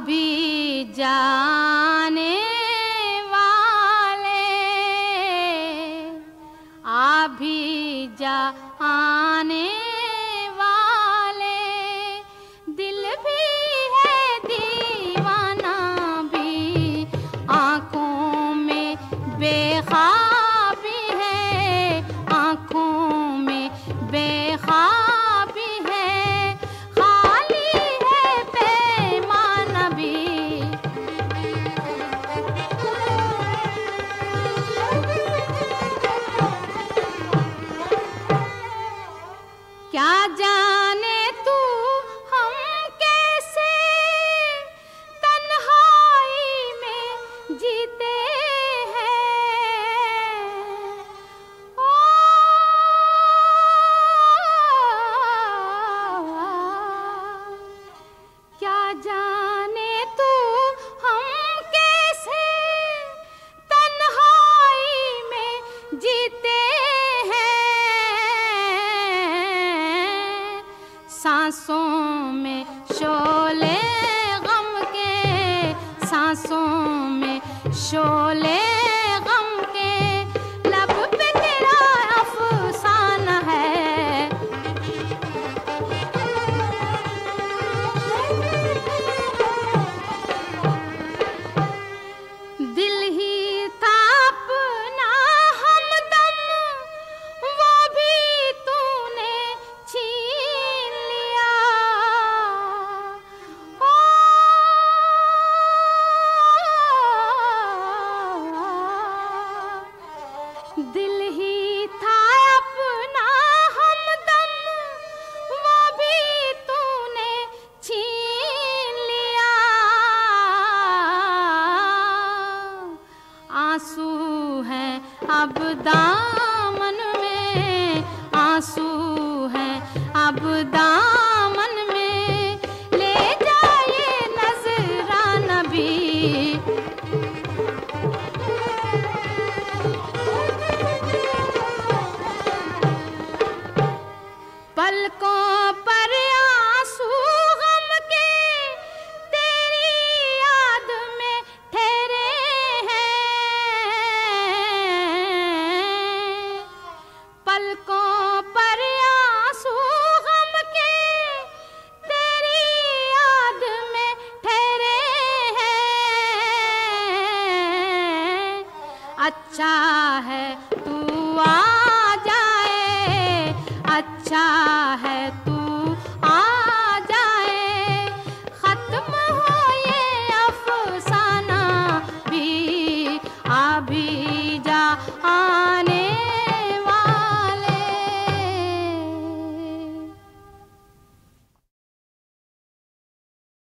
ابھی جانے والے ابھی جانے کیا جانے تو ہم کیسے تنہائی میں جیتے ہیں؟ او کیا جانے سانسوں میں شولے غم کے سانسوں میں شولے دل ہی تھا اپنا ہمدم وہ بھی تو نے چھین لیا۔ آنسو ہیں اب دامن میں، آنسو ہیں اب دامن اچھا ہے تو آ جائے اچھا ہے